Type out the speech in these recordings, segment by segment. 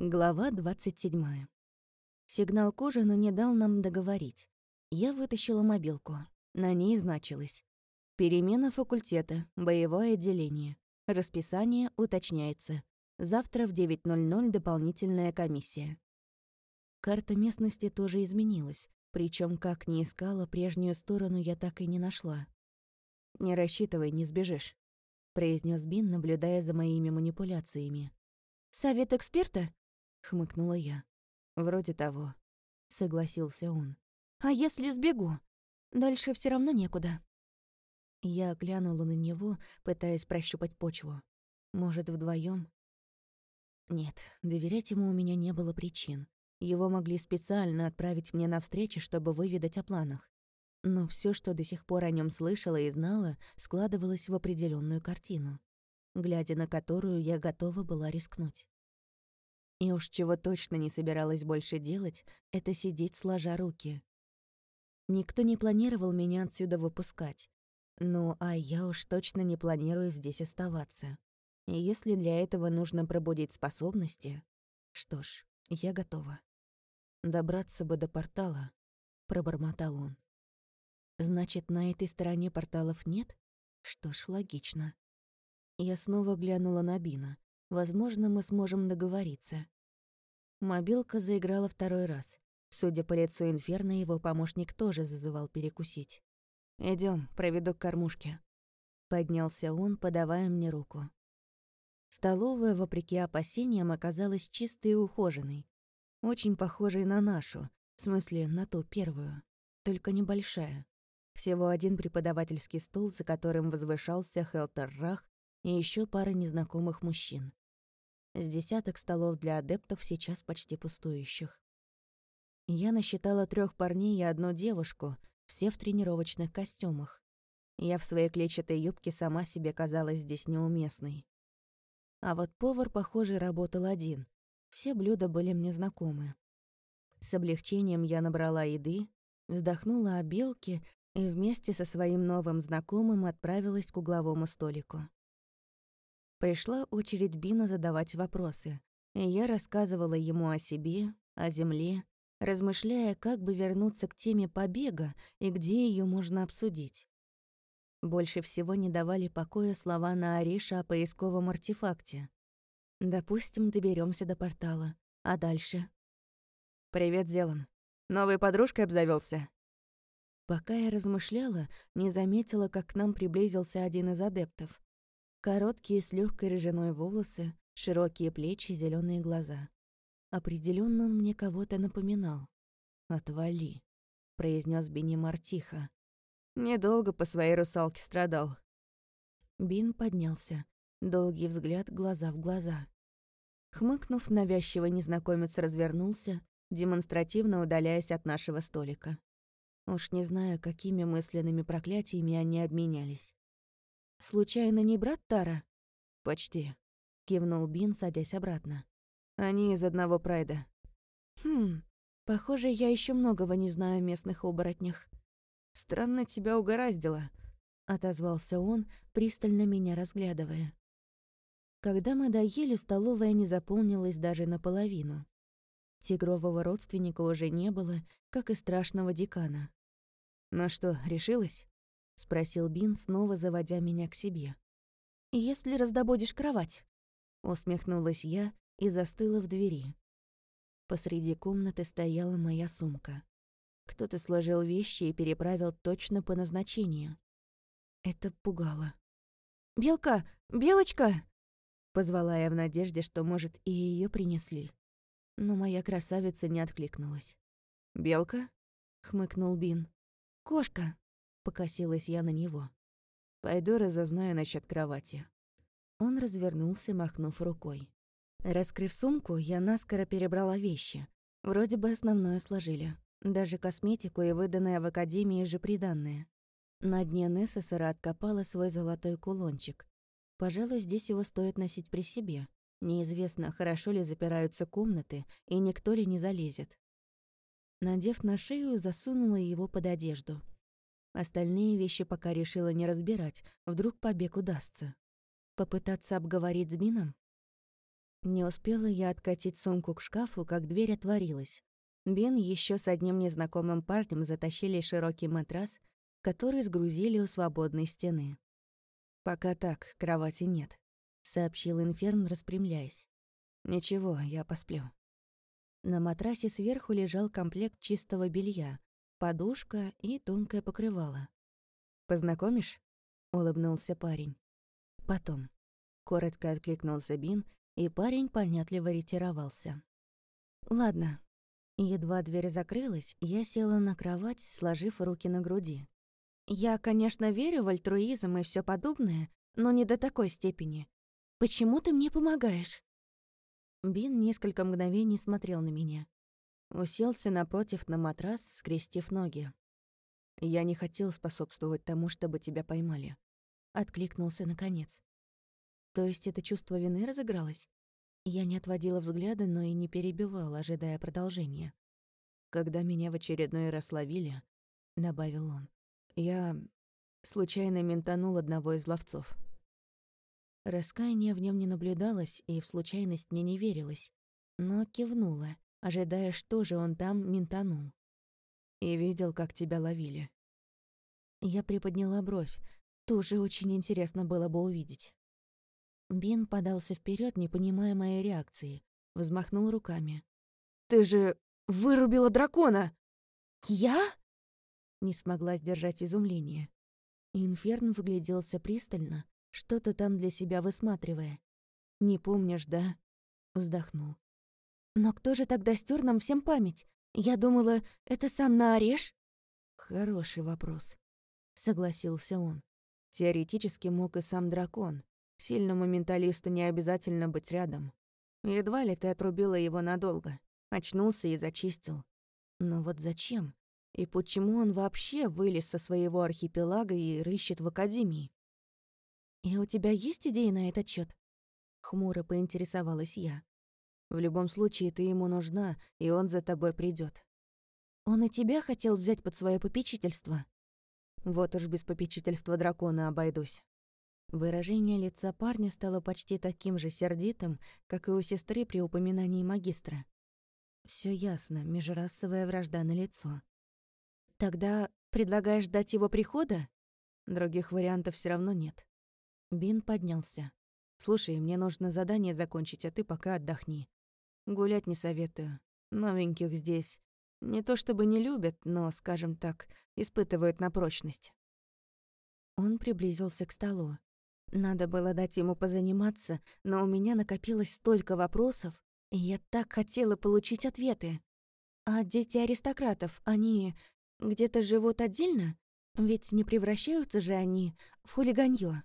Глава 27. Сигнал к ужину не дал нам договорить. Я вытащила мобилку. На ней значилось. Перемена факультета, боевое отделение. Расписание уточняется. Завтра в 9.00 дополнительная комиссия. Карта местности тоже изменилась, причем как ни искала прежнюю сторону, я так и не нашла. «Не рассчитывай, не сбежишь», — произнес Бин, наблюдая за моими манипуляциями. «Совет эксперта?» — хмыкнула я. «Вроде того», — согласился он. «А если сбегу? Дальше все равно некуда». Я глянула на него, пытаясь прощупать почву. Может, вдвоем? Нет, доверять ему у меня не было причин. Его могли специально отправить мне на встречи, чтобы выведать о планах. Но все, что до сих пор о нем слышала и знала, складывалось в определенную картину, глядя на которую я готова была рискнуть. И уж чего точно не собиралась больше делать, это сидеть сложа руки. Никто не планировал меня отсюда выпускать. Ну, а я уж точно не планирую здесь оставаться. И если для этого нужно пробудить способности, что ж, я готова. Добраться бы до портала, пробормотал он. Значит, на этой стороне порталов нет? Что ж, логично. Я снова глянула на Бина. Возможно, мы сможем договориться. Мобилка заиграла второй раз. Судя по лицу Инферно, его помощник тоже зазывал перекусить. Идем, проведу к кормушке». Поднялся он, подавая мне руку. Столовая, вопреки опасениям, оказалась чистой и ухоженной. Очень похожей на нашу, в смысле, на ту первую, только небольшая. Всего один преподавательский стол, за которым возвышался Хелтер Рах и еще пара незнакомых мужчин. С десяток столов для адептов, сейчас почти пустующих. Я насчитала трех парней и одну девушку, все в тренировочных костюмах. Я в своей клетчатой юбке сама себе казалась здесь неуместной. А вот повар, похоже, работал один. Все блюда были мне знакомы. С облегчением я набрала еды, вздохнула о белке и вместе со своим новым знакомым отправилась к угловому столику. Пришла очередь Бина задавать вопросы, и я рассказывала ему о себе, о земле, размышляя, как бы вернуться к теме побега и где ее можно обсудить. Больше всего не давали покоя слова на Ариша о поисковом артефакте. Допустим, доберемся до портала. А дальше? «Привет, Зелан. Новой подружкой обзавелся. Пока я размышляла, не заметила, как к нам приблизился один из адептов. Короткие с легкой рыжиной волосы, широкие плечи, зеленые глаза. Определенно он мне кого-то напоминал. «Отвали», — произнес Бенимар тихо. «Недолго по своей русалке страдал». Бин поднялся. Долгий взгляд глаза в глаза. Хмыкнув, навязчиво незнакомец развернулся, демонстративно удаляясь от нашего столика. Уж не знаю, какими мысленными проклятиями они обменялись. «Случайно не брат Тара?» «Почти», — кивнул Бин, садясь обратно. «Они из одного прайда». «Хм, похоже, я еще многого не знаю о местных оборотнях». «Странно тебя угораздило», — отозвался он, пристально меня разглядывая. Когда мы доели, столовая не заполнилась даже наполовину. Тигрового родственника уже не было, как и страшного декана. «Ну что, решилась?» — спросил Бин, снова заводя меня к себе. «Если раздобудешь кровать?» — усмехнулась я и застыла в двери. Посреди комнаты стояла моя сумка. Кто-то сложил вещи и переправил точно по назначению. Это пугало. «Белка! Белочка!» Позвала я в надежде, что, может, и ее принесли. Но моя красавица не откликнулась. «Белка?» — хмыкнул Бин. «Кошка!» Покосилась я на него. «Пойду разузнаю насчет кровати». Он развернулся, махнув рукой. Раскрыв сумку, я наскоро перебрала вещи. Вроде бы основное сложили. Даже косметику и выданное в академии же приданное. На дне Нессесора откопала свой золотой кулончик. Пожалуй, здесь его стоит носить при себе. Неизвестно, хорошо ли запираются комнаты, и никто ли не залезет. Надев на шею, засунула его под одежду. Остальные вещи пока решила не разбирать, вдруг побег удастся. Попытаться обговорить с Бином? Не успела я откатить сумку к шкафу, как дверь отворилась. Бен еще с одним незнакомым парнем затащили широкий матрас, который сгрузили у свободной стены. «Пока так, кровати нет», — сообщил Инферн, распрямляясь. «Ничего, я посплю». На матрасе сверху лежал комплект чистого белья, подушка и тонкое покрывало. «Познакомишь?» — улыбнулся парень. «Потом». Коротко откликнулся Бин, и парень понятливо ретировался. «Ладно». Едва дверь закрылась, я села на кровать, сложив руки на груди. «Я, конечно, верю в альтруизм и все подобное, но не до такой степени. Почему ты мне помогаешь?» Бин несколько мгновений смотрел на меня. Уселся напротив на матрас, скрестив ноги. «Я не хотел способствовать тому, чтобы тебя поймали». Откликнулся наконец. «То есть это чувство вины разыгралось?» Я не отводила взгляда, но и не перебивала, ожидая продолжения. «Когда меня в очередной раз ловили», — добавил он, — «я случайно ментанул одного из ловцов». Раскаяния в нем не наблюдалось, и в случайность мне не верилось, но кивнула, ожидая, что же он там ментанул. И видел, как тебя ловили. Я приподняла бровь. Тоже очень интересно было бы увидеть. Бин подался вперед, не понимая моей реакции. Взмахнул руками. «Ты же вырубила дракона!» «Я?» Не смогла сдержать изумление. Инферн вгляделся пристально, что-то там для себя высматривая. «Не помнишь, да?» Вздохнул. «Но кто же тогда стер нам всем память? Я думала, это сам Наореш?» «Хороший вопрос», — согласился он. Теоретически мог и сам дракон. Сильному менталисту не обязательно быть рядом. Едва ли ты отрубила его надолго. Очнулся и зачистил. Но вот зачем? И почему он вообще вылез со своего архипелага и рыщет в Академии? «И у тебя есть идеи на этот счет? Хмуро поинтересовалась я. «В любом случае, ты ему нужна, и он за тобой придет. «Он и тебя хотел взять под свое попечительство?» «Вот уж без попечительства дракона обойдусь». Выражение лица парня стало почти таким же сердитым, как и у сестры при упоминании магистра. Все ясно, межрасовая вражда на лицо. «Тогда предлагаешь дать его прихода?» Других вариантов все равно нет. Бин поднялся. «Слушай, мне нужно задание закончить, а ты пока отдохни. Гулять не советую. Новеньких здесь не то чтобы не любят, но, скажем так, испытывают на прочность». Он приблизился к столу. Надо было дать ему позаниматься, но у меня накопилось столько вопросов, и я так хотела получить ответы. А дети аристократов, они где-то живут отдельно? Ведь не превращаются же они в хулиганье.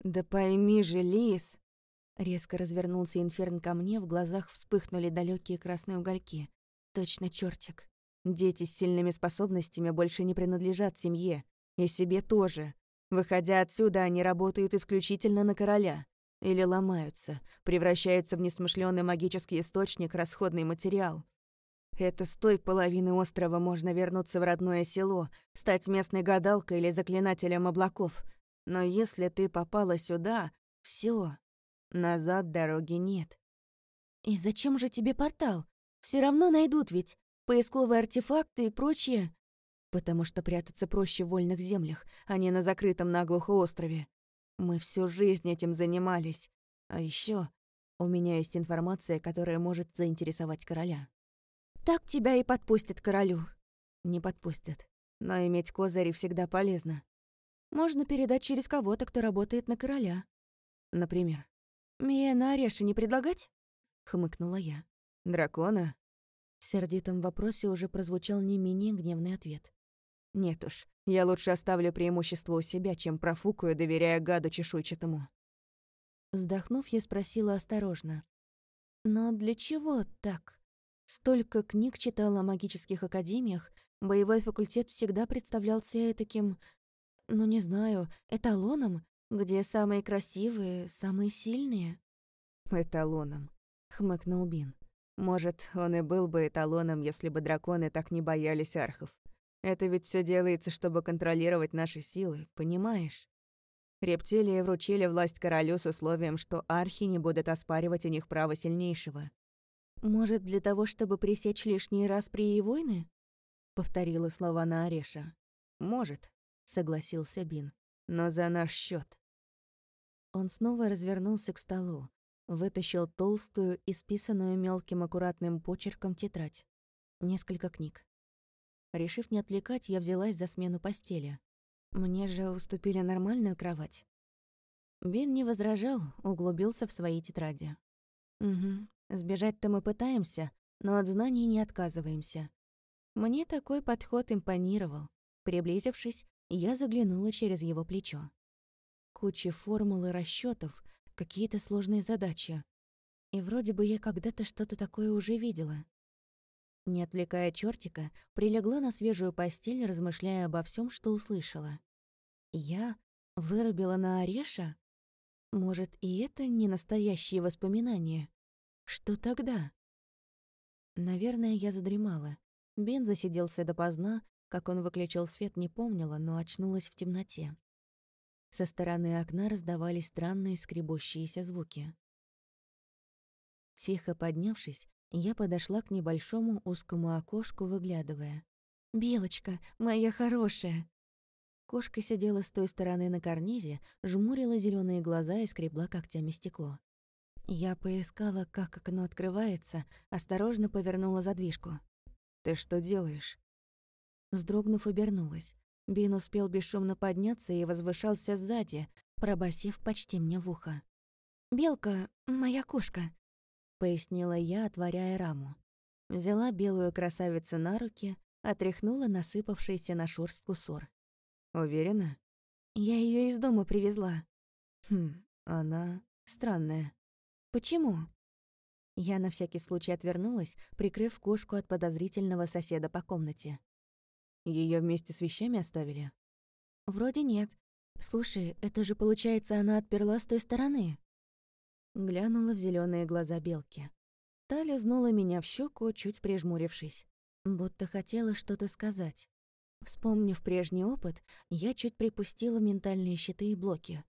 «Да пойми же, Лис!» Резко развернулся Инферн ко мне, в глазах вспыхнули далекие красные угольки. Точно чертик. Дети с сильными способностями больше не принадлежат семье. И себе тоже. Выходя отсюда, они работают исключительно на короля. Или ломаются, превращаются в несмышленый магический источник, расходный материал. Это с той половины острова можно вернуться в родное село, стать местной гадалкой или заклинателем облаков — но если ты попала сюда, все, назад дороги нет. И зачем же тебе портал? Все равно найдут ведь поисковые артефакты и прочее. Потому что прятаться проще в вольных землях, а не на закрытом наглухо острове. Мы всю жизнь этим занимались. А еще у меня есть информация, которая может заинтересовать короля. Так тебя и подпустят королю. Не подпустят. Но иметь козыри всегда полезно. Можно передать через кого-то, кто работает на короля. Например. «Мия на Ореши не предлагать?» — хмыкнула я. «Дракона?» В сердитом вопросе уже прозвучал не менее гневный ответ. «Нет уж, я лучше оставлю преимущество у себя, чем профукаю, доверяя гаду чешуйчатому». Вздохнув, я спросила осторожно. «Но для чего так? Столько книг читала о магических академиях, боевой факультет всегда представлялся таким ну не знаю, эталоном, где самые красивые, самые сильные. Эталоном, хмыкнул Бин. Может, он и был бы эталоном, если бы драконы так не боялись архов. Это ведь все делается, чтобы контролировать наши силы, понимаешь? Рептилии вручили власть королю с условием, что архи не будут оспаривать у них право сильнейшего. «Может, для того, чтобы пресечь лишний раз при и войны?» — повторила слова на Ореша. «Может», — согласился Бин, — «но за наш счет. Он снова развернулся к столу, вытащил толстую, исписанную мелким аккуратным почерком тетрадь. Несколько книг. Решив не отвлекать, я взялась за смену постели. Мне же уступили нормальную кровать. Бин не возражал, углубился в свои тетради. «Угу, сбежать-то мы пытаемся, но от знаний не отказываемся». Мне такой подход импонировал. Приблизившись, я заглянула через его плечо. Куча формул и расчетов, какие-то сложные задачи. И вроде бы я когда-то что-то такое уже видела. Не отвлекая чертика, прилегла на свежую постель, размышляя обо всем, что услышала. Я вырубила на Ореша? Может, и это не настоящие воспоминания? Что тогда? Наверное, я задремала. Бен засиделся допоздна, как он выключил свет, не помнила, но очнулась в темноте. Со стороны окна раздавались странные скребущиеся звуки. Тихо поднявшись, я подошла к небольшому узкому окошку, выглядывая. «Белочка, моя хорошая!» Кошка сидела с той стороны на карнизе, жмурила зеленые глаза и скребла когтями стекло. Я поискала, как окно открывается, осторожно повернула задвижку. «Ты что делаешь?» Вздрогнув, обернулась. Бин успел бесшумно подняться и возвышался сзади, пробасив почти мне в ухо. «Белка — моя кошка», — пояснила я, отворяя раму. Взяла белую красавицу на руки, отряхнула насыпавшийся на шурстку сор. «Уверена?» «Я ее из дома привезла». «Хм, она странная». «Почему?» Я на всякий случай отвернулась, прикрыв кошку от подозрительного соседа по комнате. Ее вместе с вещами оставили? Вроде нет. Слушай, это же получается, она отперла с той стороны. Глянула в зеленые глаза белки. Та лизнула меня в щеку, чуть прижмурившись. Будто хотела что-то сказать. Вспомнив прежний опыт, я чуть припустила ментальные щиты и блоки.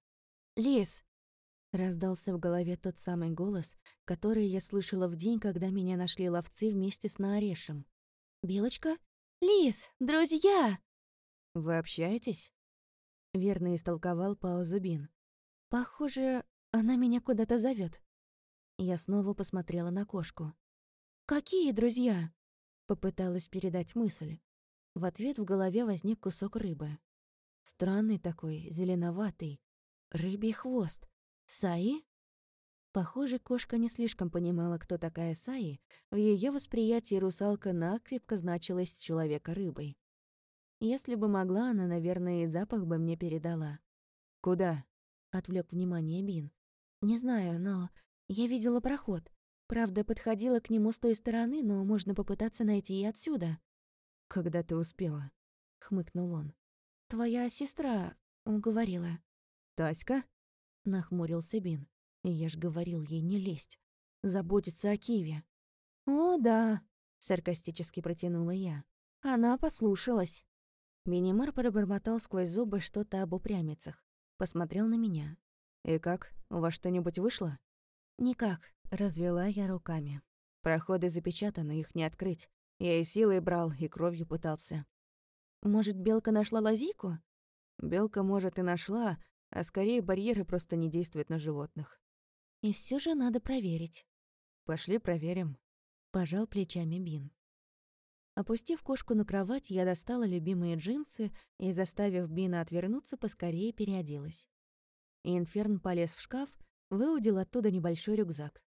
«Лис!» — раздался в голове тот самый голос, который я слышала в день, когда меня нашли ловцы вместе с Наарешем. «Белочка?» «Лис, друзья!» «Вы общаетесь?» Верно истолковал паузу Бин. «Похоже, она меня куда-то зовет. Я снова посмотрела на кошку. «Какие друзья?» Попыталась передать мысль. В ответ в голове возник кусок рыбы. Странный такой, зеленоватый. Рыбий хвост. Саи? Похоже, кошка не слишком понимала, кто такая Саи. В ее восприятии русалка накрепко значилась человека-рыбой. Если бы могла, она, наверное, и запах бы мне передала. «Куда?» — отвлек внимание Бин. «Не знаю, но я видела проход. Правда, подходила к нему с той стороны, но можно попытаться найти и отсюда». «Когда ты успела?» — хмыкнул он. «Твоя сестра уговорила». «Таська?» — нахмурился Бин. Я ж говорил ей не лезть. Заботиться о Киве. «О, да», — саркастически протянула я. Она послушалась. Минимар пробормотал сквозь зубы что-то об упрямицах. Посмотрел на меня. «И как? У вас что-нибудь вышло?» «Никак», — развела я руками. «Проходы запечатаны, их не открыть. Я и силой брал, и кровью пытался». «Может, Белка нашла лазейку?» «Белка, может, и нашла, а скорее барьеры просто не действуют на животных. И все же надо проверить. Пошли проверим. Пожал плечами Бин. Опустив кошку на кровать, я достала любимые джинсы и, заставив Бина отвернуться, поскорее переоделась. Инферн полез в шкаф, выудил оттуда небольшой рюкзак.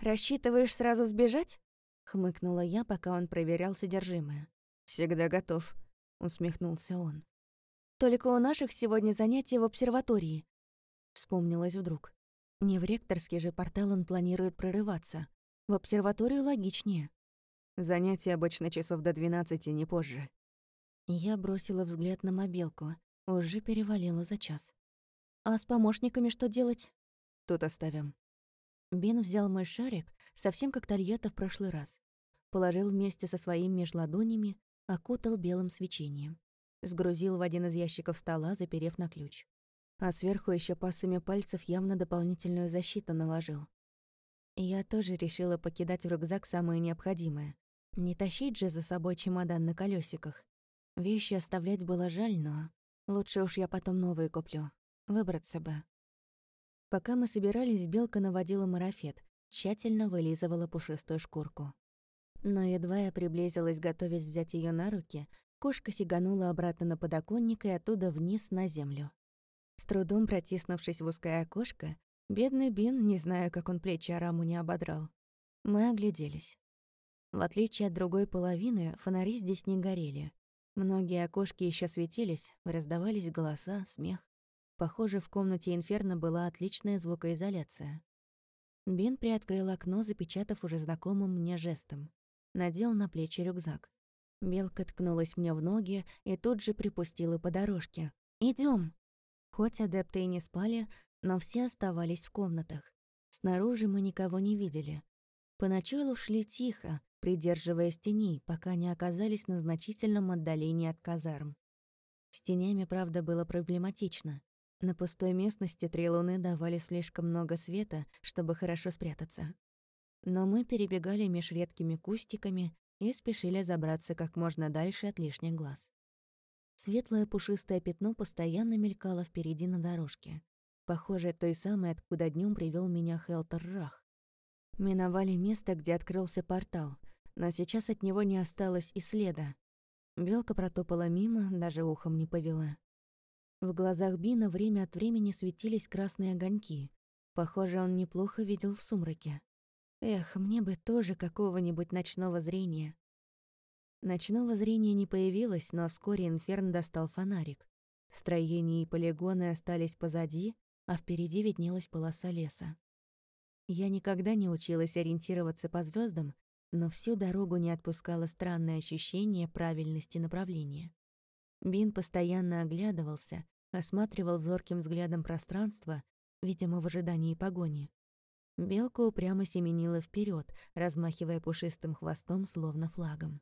«Рассчитываешь сразу сбежать?» — хмыкнула я, пока он проверял содержимое. «Всегда готов», — усмехнулся он. «Только у наших сегодня занятия в обсерватории», — вспомнилось вдруг. Не в ректорский же портал он планирует прорываться. В обсерваторию логичнее. Занятия обычно часов до 12, не позже. Я бросила взгляд на мобилку. Уже перевалила за час. А с помощниками что делать? Тут оставим. Бен взял мой шарик, совсем как Тольятта в прошлый раз. Положил вместе со своим меж ладонями, окутал белым свечением. Сгрузил в один из ящиков стола, заперев на ключ. А сверху еще пасами пальцев явно дополнительную защиту наложил. Я тоже решила покидать в рюкзак самое необходимое. Не тащить же за собой чемодан на колесиках. Вещи оставлять было жаль, но лучше уж я потом новые куплю. Выбраться бы. Пока мы собирались, Белка наводила марафет, тщательно вылизывала пушистую шкурку. Но едва я приблизилась, готовясь взять ее на руки, кошка сиганула обратно на подоконник и оттуда вниз на землю. С трудом протиснувшись в узкое окошко, бедный Бин, не знаю, как он плечи Араму не ободрал. Мы огляделись. В отличие от другой половины, фонари здесь не горели. Многие окошки еще светились, раздавались голоса, смех. Похоже, в комнате Инферно была отличная звукоизоляция. Бин приоткрыл окно, запечатав уже знакомым мне жестом. Надел на плечи рюкзак. Белка ткнулась мне в ноги и тут же припустила по дорожке. Идем. Хоть адепты и не спали, но все оставались в комнатах. Снаружи мы никого не видели. Поначалу шли тихо, придерживаясь теней, пока не оказались на значительном отдалении от казарм. С тенями, правда, было проблематично. На пустой местности три луны давали слишком много света, чтобы хорошо спрятаться. Но мы перебегали меж редкими кустиками и спешили забраться как можно дальше от лишних глаз. Светлое пушистое пятно постоянно мелькало впереди на дорожке. Похоже, той самой, откуда днем привел меня Хелтер Рах. Миновали место, где открылся портал, но сейчас от него не осталось и следа. Белка протопала мимо, даже ухом не повела. В глазах Бина время от времени светились красные огоньки. Похоже, он неплохо видел в сумраке. Эх, мне бы тоже какого-нибудь ночного зрения. Ночного зрения не появилось, но вскоре Инферн достал фонарик. Строения и полигоны остались позади, а впереди виднелась полоса леса. Я никогда не училась ориентироваться по звездам, но всю дорогу не отпускало странное ощущение правильности направления. Бин постоянно оглядывался, осматривал зорким взглядом пространство, видимо, в ожидании погони. Белка упрямо семенила вперед, размахивая пушистым хвостом, словно флагом.